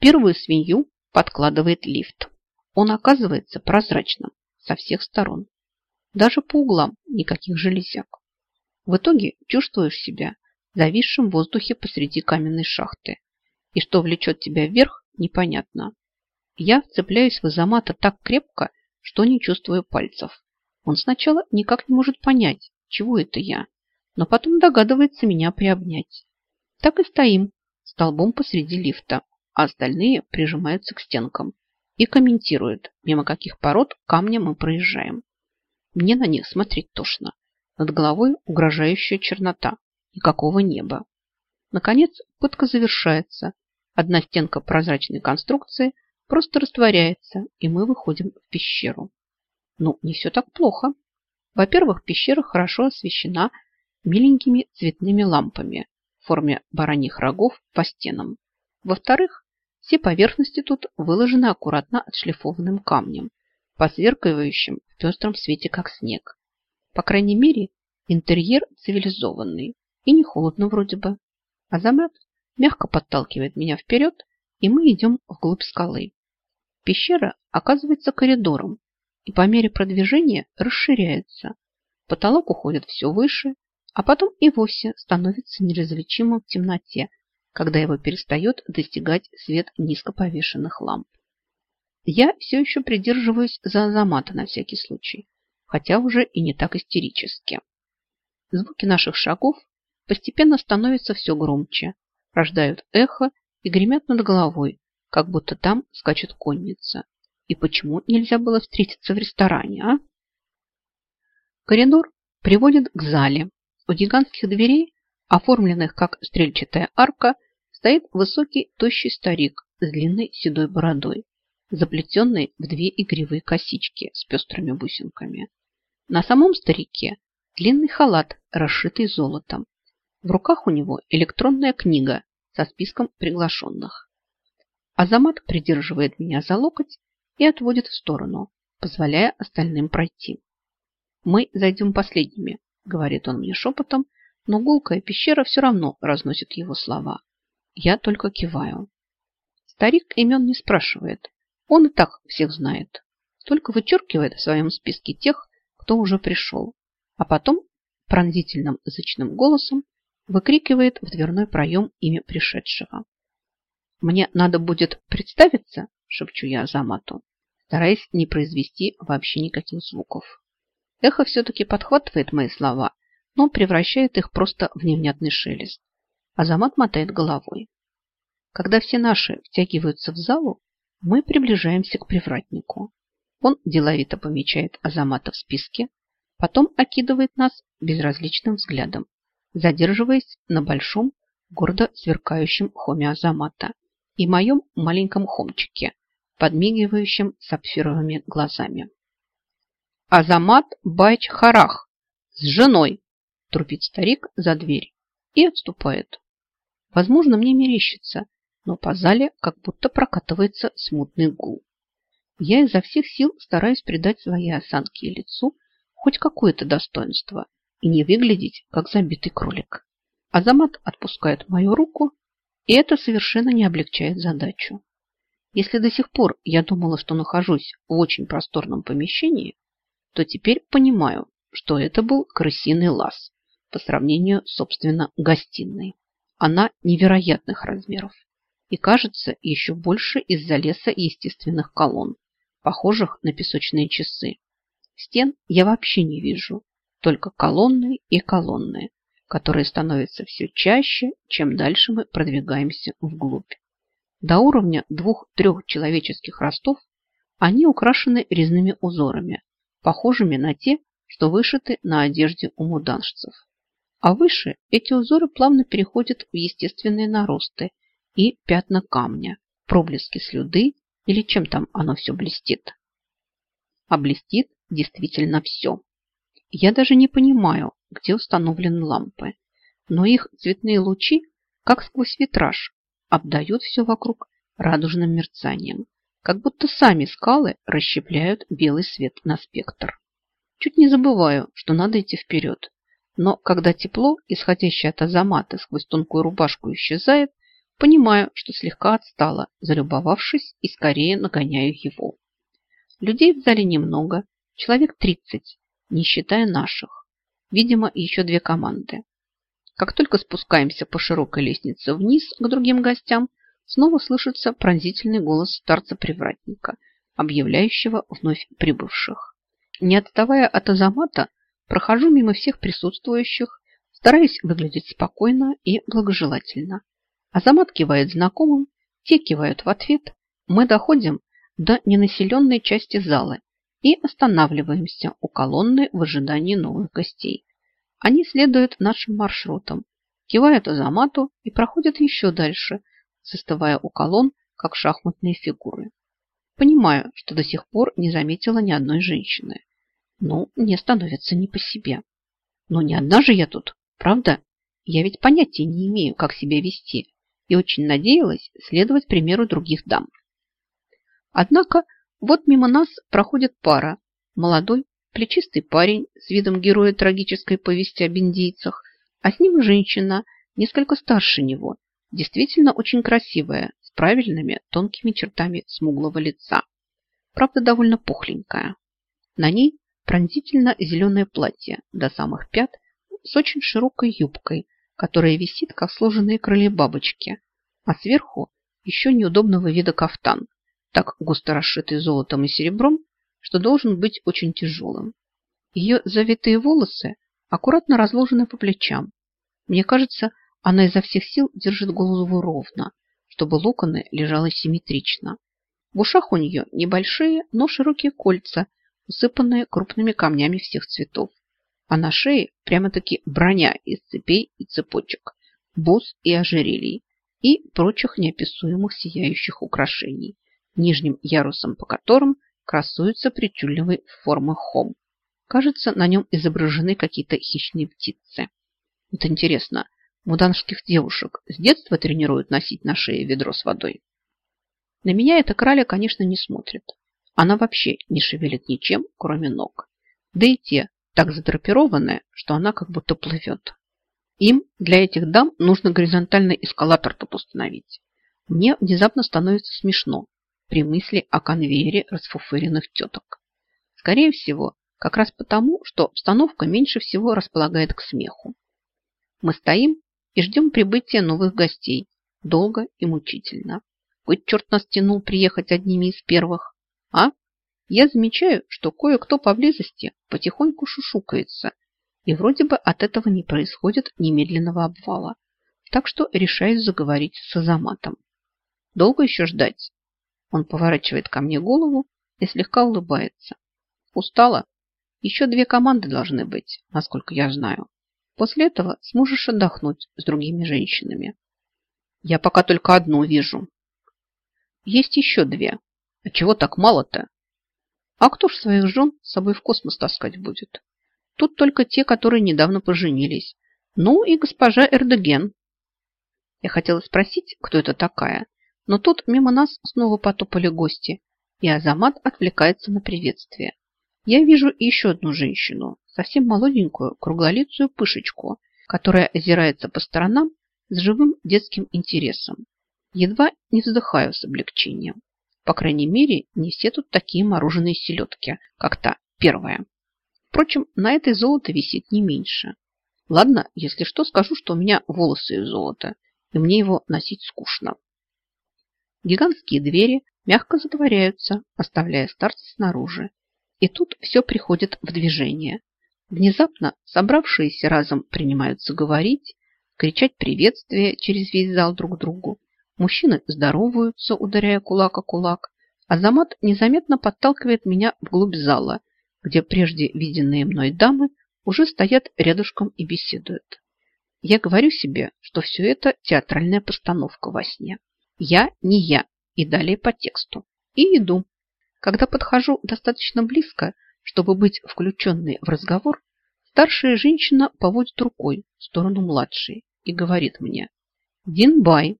Первую свинью подкладывает лифт. Он оказывается прозрачным со всех сторон. Даже по углам никаких железяк. В итоге чувствуешь себя зависшим в воздухе посреди каменной шахты. И что влечет тебя вверх, непонятно. Я вцепляюсь в изомата так крепко, что не чувствую пальцев. Он сначала никак не может понять, чего это я, но потом догадывается меня приобнять. Так и стоим столбом посреди лифта, а остальные прижимаются к стенкам и комментируют, мимо каких пород камня мы проезжаем. Мне на них смотреть тошно. Над головой угрожающая чернота. Никакого неба. Наконец, пытка завершается. Одна стенка прозрачной конструкции просто растворяется, и мы выходим в пещеру. Ну, не все так плохо. Во-первых, пещера хорошо освещена миленькими цветными лампами в форме бараньих рогов по стенам. Во-вторых, все поверхности тут выложены аккуратно отшлифованным камнем, посверкивающим в пестром свете, как снег. По крайней мере, интерьер цивилизованный и не холодно вроде бы. Азамат мягко подталкивает меня вперед, и мы идем вглубь скалы. Пещера оказывается коридором, и по мере продвижения расширяется. Потолок уходит все выше, а потом и вовсе становится неразличимым в темноте, когда его перестает достигать свет низко повешенных ламп. Я все еще придерживаюсь за Азамата на всякий случай, хотя уже и не так истерически. Звуки наших шагов постепенно становятся все громче, рождают эхо и гремят над головой, как будто там скачет конница. И почему нельзя было встретиться в ресторане, а? Коридор приводит к зале. У гигантских дверей оформленных как стрельчатая арка, стоит высокий тощий старик с длинной седой бородой, заплетенный в две игривые косички с пестрыми бусинками. На самом старике длинный халат, расшитый золотом. В руках у него электронная книга со списком приглашенных. Азамат придерживает меня за локоть и отводит в сторону, позволяя остальным пройти. «Мы зайдем последними», — говорит он мне шепотом, но гулкая пещера все равно разносит его слова. Я только киваю. Старик имен не спрашивает. Он и так всех знает. Только вычеркивает в своем списке тех, кто уже пришел. А потом пронзительным язычным голосом выкрикивает в дверной проем имя пришедшего. «Мне надо будет представиться?» – шепчу я Азамату, стараясь не произвести вообще никаких звуков. Эхо все-таки подхватывает мои слова но превращает их просто в невнятный шелест. Азамат мотает головой. Когда все наши втягиваются в залу, мы приближаемся к привратнику. Он деловито помечает Азамата в списке, потом окидывает нас безразличным взглядом, задерживаясь на большом, гордо сверкающем хоме Азамата и моем маленьком хомчике, подмигивающем сапфировыми глазами. Азамат Байч Харах с женой трупит старик за дверь и отступает. Возможно, мне мерещится, но по зале как будто прокатывается смутный гул. Я изо всех сил стараюсь придать своей осанке и лицу хоть какое-то достоинство и не выглядеть, как забитый кролик. Азамат отпускает мою руку, и это совершенно не облегчает задачу. Если до сих пор я думала, что нахожусь в очень просторном помещении, то теперь понимаю, что это был крысиный лаз по сравнению, собственно, гостиной. Она невероятных размеров и кажется еще больше из-за леса естественных колонн, похожих на песочные часы. Стен я вообще не вижу, только колонны и колонны, которые становятся все чаще, чем дальше мы продвигаемся вглубь. До уровня двух-трех человеческих ростов они украшены резными узорами, похожими на те, что вышиты на одежде у муданшцев. А выше эти узоры плавно переходят в естественные наросты и пятна камня, проблески слюды или чем там оно все блестит. А блестит действительно все. Я даже не понимаю, где установлены лампы, но их цветные лучи, как сквозь витраж, обдают все вокруг радужным мерцанием, как будто сами скалы расщепляют белый свет на спектр. Чуть не забываю, что надо идти вперед, но когда тепло, исходящее от азамата сквозь тонкую рубашку исчезает, Понимаю, что слегка отстала, залюбовавшись и скорее нагоняю его. Людей в зале немного, человек 30, не считая наших. Видимо, еще две команды. Как только спускаемся по широкой лестнице вниз к другим гостям, снова слышится пронзительный голос старца-привратника, объявляющего вновь прибывших. Не отставая от Азамата, прохожу мимо всех присутствующих, стараясь выглядеть спокойно и благожелательно. Азамат кивает знакомым, те кивают в ответ. Мы доходим до ненаселенной части зала и останавливаемся у колонны в ожидании новых гостей. Они следуют нашим маршрутам, кивают Азамату и проходят еще дальше, застывая у колонн, как шахматные фигуры. Понимаю, что до сих пор не заметила ни одной женщины. Ну, мне становится не по себе. Но не одна же я тут, правда? Я ведь понятия не имею, как себя вести, и очень надеялась следовать примеру других дам. Однако вот мимо нас проходит пара. Молодой, плечистый парень с видом героя трагической повести об индейцах, а с ним женщина, несколько старше него, действительно очень красивая, с правильными тонкими чертами смуглого лица. Правда, довольно пухленькая. На ней пронзительно зеленое платье до самых пят с очень широкой юбкой, которая висит, как сложенные крылья бабочки, а сверху еще неудобного вида кафтан, так густо расшитый золотом и серебром, что должен быть очень тяжелым. Ее завитые волосы аккуратно разложены по плечам. Мне кажется, она изо всех сил держит голову ровно, чтобы локоны лежали симметрично. В ушах у нее небольшие, но широкие кольца, усыпанные крупными камнями всех цветов. А на шее прямо-таки броня из цепей и цепочек, бус и ожерелий и прочих неописуемых сияющих украшений, нижним ярусом по которым красуется причудливой формы хом. Кажется, на нем изображены какие-то хищные птицы. Вот интересно, муданских девушек с детства тренируют носить на шее ведро с водой? На меня эта краля, конечно, не смотрит. Она вообще не шевелит ничем, кроме ног. Да и те так задрапированы, что она как будто плывет. Им для этих дам нужно горизонтальный эскалатор тут установить. Мне внезапно становится смешно при мысли о конвейере расфуфыренных теток. Скорее всего, как раз потому, что обстановка меньше всего располагает к смеху. Мы стоим и ждем прибытия новых гостей. Долго и мучительно. Хоть черт нас тянул приехать одними из первых. А? Я замечаю, что кое-кто поблизости потихоньку шушукается и вроде бы от этого не происходит немедленного обвала. Так что решаюсь заговорить с Азаматом. Долго еще ждать? Он поворачивает ко мне голову и слегка улыбается. Устала? Еще две команды должны быть, насколько я знаю. После этого сможешь отдохнуть с другими женщинами. Я пока только одну вижу. Есть еще две. А чего так мало-то? А кто ж своих жен с собой в космос таскать будет? Тут только те, которые недавно поженились. Ну и госпожа Эрдоген. Я хотела спросить, кто это такая, но тут мимо нас снова потопали гости, и Азамат отвлекается на приветствие. Я вижу еще одну женщину, совсем молоденькую, круглолицую пышечку, которая озирается по сторонам с живым детским интересом. Едва не вздыхаю с облегчением. По крайней мере, не все тут такие мороженые селедки, как та первая. Впрочем, на этой золото висит не меньше. Ладно, если что, скажу, что у меня волосы из золота, и мне его носить скучно. Гигантские двери мягко затворяются, оставляя старца снаружи. И тут все приходит в движение. Внезапно собравшиеся разом принимаются говорить, кричать приветствия через весь зал друг другу. Мужчины здороваются, ударяя кулак о кулак. Азамат незаметно подталкивает меня вглубь зала, где прежде виденные мной дамы уже стоят рядышком и беседуют. Я говорю себе, что все это театральная постановка во сне. Я не я. И далее по тексту. И иду. Когда подхожу достаточно близко, чтобы быть включенной в разговор, старшая женщина поводит рукой в сторону младшей и говорит мне «Динбай».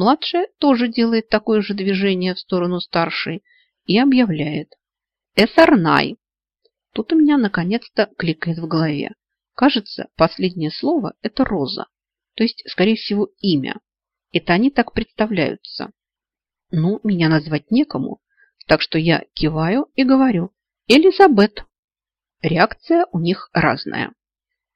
Младшая тоже делает такое же движение в сторону старшей и объявляет «Эсарнай». Тут у меня наконец-то кликает в голове. Кажется, последнее слово – это Роза, то есть, скорее всего, имя. Это они так представляются. Ну, меня назвать некому, так что я киваю и говорю «Элизабет». Реакция у них разная.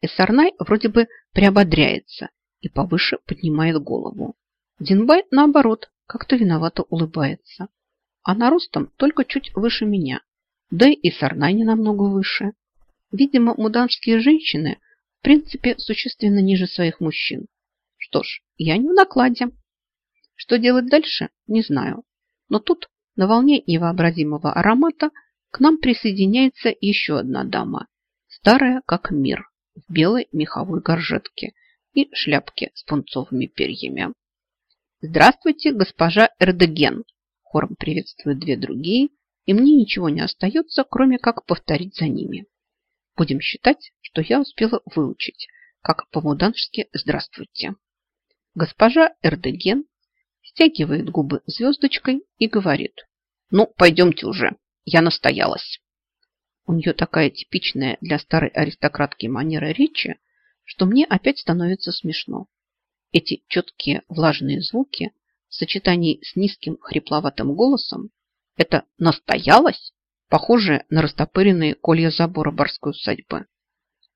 Эссарнай вроде бы приободряется и повыше поднимает голову. Динбай, наоборот, как-то виновато улыбается. Она ростом только чуть выше меня, да и Сарнай не намного выше. Видимо, муданские женщины в принципе существенно ниже своих мужчин. Что ж, я не в накладе. Что делать дальше, не знаю. Но тут, на волне невообразимого аромата, к нам присоединяется еще одна дама. Старая, как мир, в белой меховой горжетке и шляпке с пунцовыми перьями. «Здравствуйте, госпожа Эрдеген!» Хором приветствуют две другие, и мне ничего не остается, кроме как повторить за ними. Будем считать, что я успела выучить, как по-мудански «здравствуйте». Госпожа Эрдеген стягивает губы звездочкой и говорит, «Ну, пойдемте уже, я настоялась». У нее такая типичная для старой аристократки манера речи, что мне опять становится смешно. Эти четкие влажные звуки в сочетании с низким хрипловатым голосом – это настоялось, похоже на растопыренные колья забора барской усадьбы.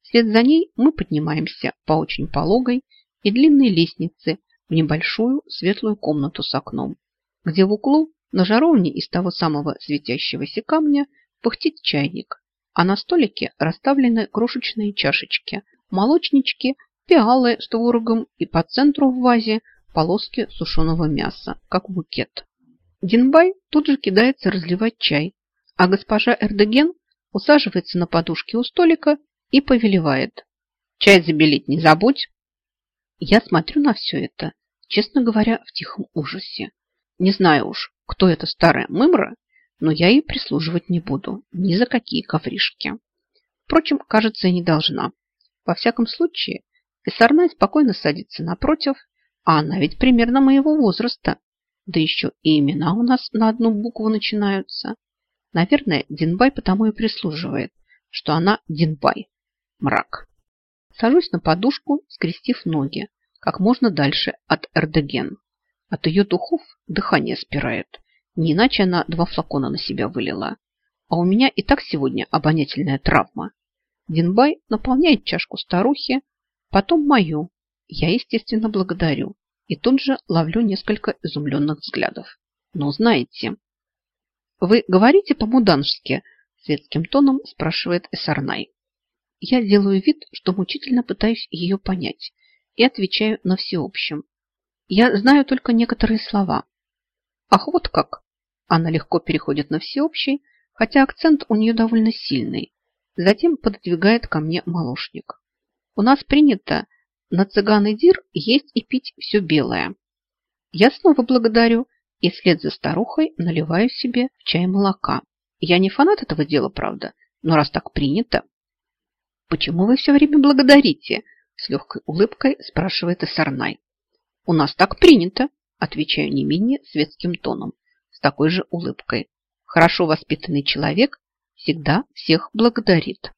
Вслед за ней мы поднимаемся по очень пологой и длинной лестнице в небольшую светлую комнату с окном, где в углу на жаровне из того самого светящегося камня пыхтит чайник, а на столике расставлены крошечные чашечки, молочнички пиалы с творогом и по центру в вазе полоски сушеного мяса, как букет. Динбай тут же кидается разливать чай, а госпожа Эрдеген усаживается на подушке у столика и повелевает. «Чай забелить не забудь!» Я смотрю на все это, честно говоря, в тихом ужасе. Не знаю уж, кто эта старая мымра, но я ей прислуживать не буду, ни за какие ковришки. Впрочем, кажется, и не должна. Во всяком случае, Писарная спокойно садится напротив, а она ведь примерно моего возраста. Да еще и имена у нас на одну букву начинаются. Наверное, Динбай потому и прислуживает, что она Динбай. Мрак. Сажусь на подушку, скрестив ноги, как можно дальше от Эрдеген. От ее духов дыхание спирает. Не иначе она два флакона на себя вылила. А у меня и так сегодня обонятельная травма. Динбай наполняет чашку старухи, Потом мою. Я, естественно, благодарю. И тут же ловлю несколько изумленных взглядов. Но знаете... Вы говорите по-мудански? Светским тоном спрашивает Эсарнай. Я делаю вид, что мучительно пытаюсь ее понять и отвечаю на всеобщем. Я знаю только некоторые слова. Ах, вот как! Она легко переходит на всеобщий, хотя акцент у нее довольно сильный. Затем пододвигает ко мне молочник. У нас принято на цыган дир есть и пить все белое. Я снова благодарю и вслед за старухой наливаю себе в чай молока. Я не фанат этого дела, правда, но раз так принято. Почему вы все время благодарите? С легкой улыбкой спрашивает Исарнай. У нас так принято, отвечаю не менее светским тоном, с такой же улыбкой. Хорошо воспитанный человек всегда всех благодарит.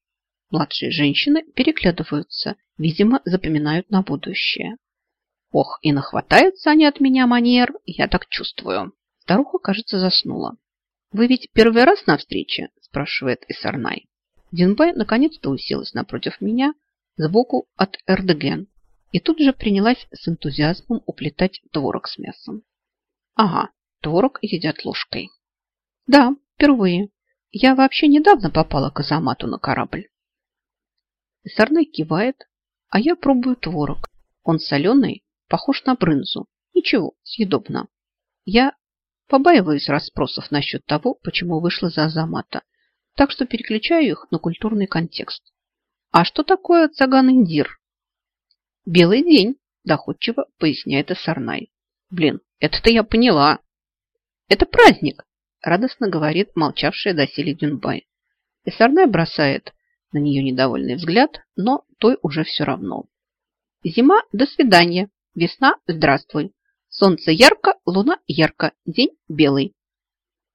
Младшие женщины переглядываются, видимо, запоминают на будущее. Ох, и нахватаются они от меня манер, я так чувствую. Старуха, кажется, заснула. «Вы ведь первый раз на встрече?» – спрашивает Исарнай. Динбай наконец-то уселась напротив меня, сбоку от Эрдеген, и тут же принялась с энтузиазмом уплетать творог с мясом. Ага, творог едят ложкой. Да, впервые. Я вообще недавно попала к Азамату на корабль. Сарнай кивает, а я пробую творог. Он соленый, похож на брынзу. Ничего, съедобно. Я побаиваюсь расспросов насчет того, почему вышла за Азамата, так что переключаю их на культурный контекст. А что такое цаган-индир? Белый день, доходчиво поясняет Сарнай. Блин, это-то я поняла. Это праздник, радостно говорит молчавшая доселе Дюнбай. И Сарнай бросает на нее недовольный взгляд, но той уже все равно. Зима – до свидания. Весна – здравствуй. Солнце ярко, луна ярко, день белый.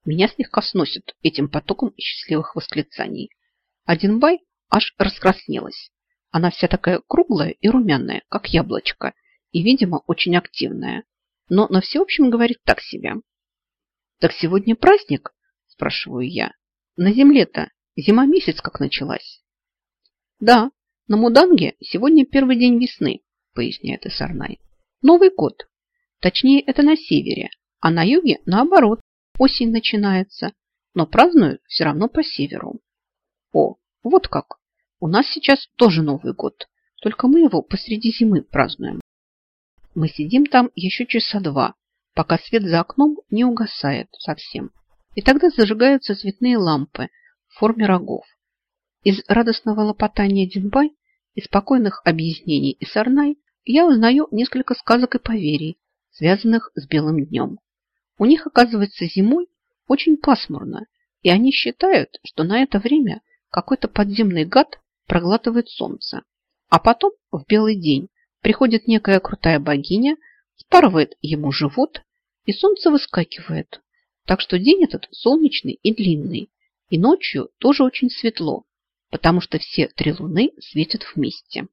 Меня слегка сносит этим потоком счастливых восклицаний. Один бай аж раскраснелась. Она вся такая круглая и румяная, как яблочко, и, видимо, очень активная. но на всеобщем говорит так себе. «Так сегодня праздник?» – спрашиваю я. «На земле-то зима месяц как началась». «Да, на Муданге сегодня первый день весны», – поясняет Исарнай. «Новый год. Точнее, это на севере, а на юге, наоборот, осень начинается, но празднуют все равно по северу». «О, вот как! У нас сейчас тоже Новый год, только мы его посреди зимы празднуем». Мы сидим там еще часа два, пока свет за окном не угасает совсем. И тогда зажигаются цветные лампы в форме рогов. Из радостного лопотания Динбай и спокойных объяснений Исарнай я узнаю несколько сказок и поверий, связанных с белым днем. У них, оказывается, зимой очень пасмурно, и они считают, что на это время какой-то подземный гад проглатывает солнце. А потом, в белый день, приходит некая крутая богиня – спарывает ему живот, и солнце выскакивает. Так что день этот солнечный и длинный, и ночью тоже очень светло, потому что все три луны светят вместе.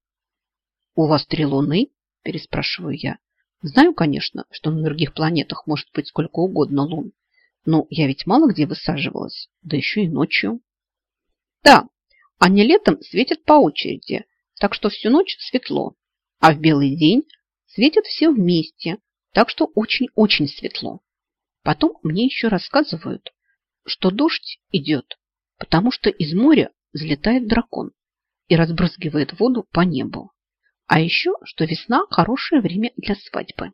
«У вас три луны?» – переспрашиваю я. Знаю, конечно, что на других планетах может быть сколько угодно лун, но я ведь мало где высаживалась, да еще и ночью. Да, они летом светят по очереди, так что всю ночь светло, а в белый день Светят все вместе, так что очень-очень светло. Потом мне еще рассказывают, что дождь идет, потому что из моря взлетает дракон и разбрызгивает воду по небу. А еще, что весна – хорошее время для свадьбы.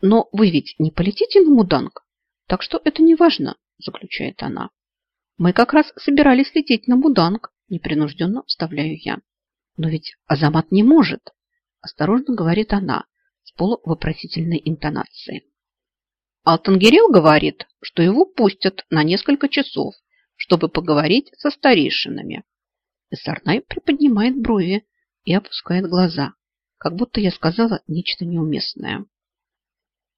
Но вы ведь не полетите на Муданг, так что это не важно, заключает она. Мы как раз собирались лететь на Муданг, непринужденно вставляю я. Но ведь Азамат не может, осторожно говорит она, полувопросительной интонацией. Алтангерел говорит, что его пустят на несколько часов, чтобы поговорить со старейшинами. И Сарнай приподнимает брови и опускает глаза, как будто я сказала нечто неуместное.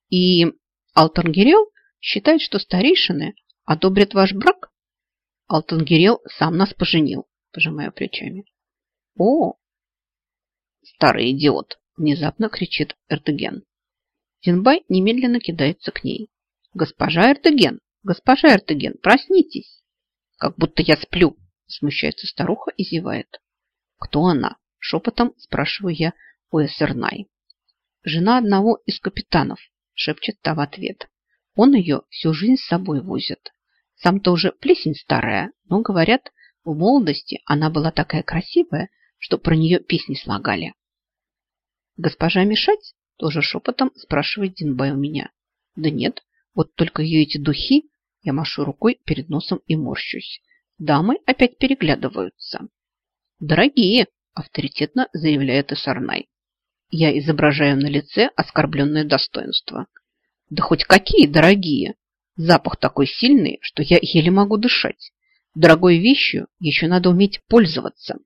И Алтангерел считает, что старейшины одобрят ваш брак? Алтангерел сам нас поженил, пожимая плечами. О, старый идиот, Внезапно кричит Эртеген. Зинбай немедленно кидается к ней. «Госпожа Эртеген! Госпожа Эртеген, проснитесь!» «Как будто я сплю!» Смущается старуха и зевает. «Кто она?» Шепотом спрашиваю я у Эсернай. «Жена одного из капитанов», шепчет та в ответ. «Он ее всю жизнь с собой возит. Сам-то уже плесень старая, но, говорят, в молодости она была такая красивая, что про нее песни слагали. Госпожа мешать? Тоже шепотом спрашивает Динбай у меня. Да нет, вот только ее эти духи, я машу рукой перед носом и морщусь. Дамы опять переглядываются. Дорогие, авторитетно заявляет Исарнай. Я изображаю на лице оскорбленное достоинство. Да хоть какие дорогие! Запах такой сильный, что я еле могу дышать. Дорогой вещью еще надо уметь пользоваться.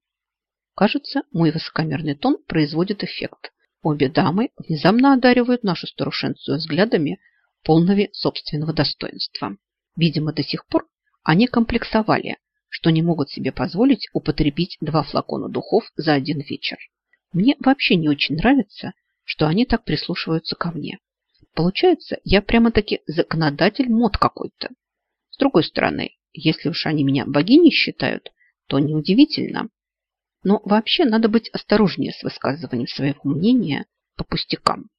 Кажется, мой высокомерный тон производит эффект. Обе дамы внезапно одаривают нашу старушенцию взглядами, полными собственного достоинства. Видимо, до сих пор они комплексовали, что не могут себе позволить употребить два флакона духов за один вечер. Мне вообще не очень нравится, что они так прислушиваются ко мне. Получается, я прямо-таки законодатель мод какой-то. С другой стороны, если уж они меня богиней считают, то неудивительно. Но вообще надо быть осторожнее с высказыванием своего мнения по пустякам.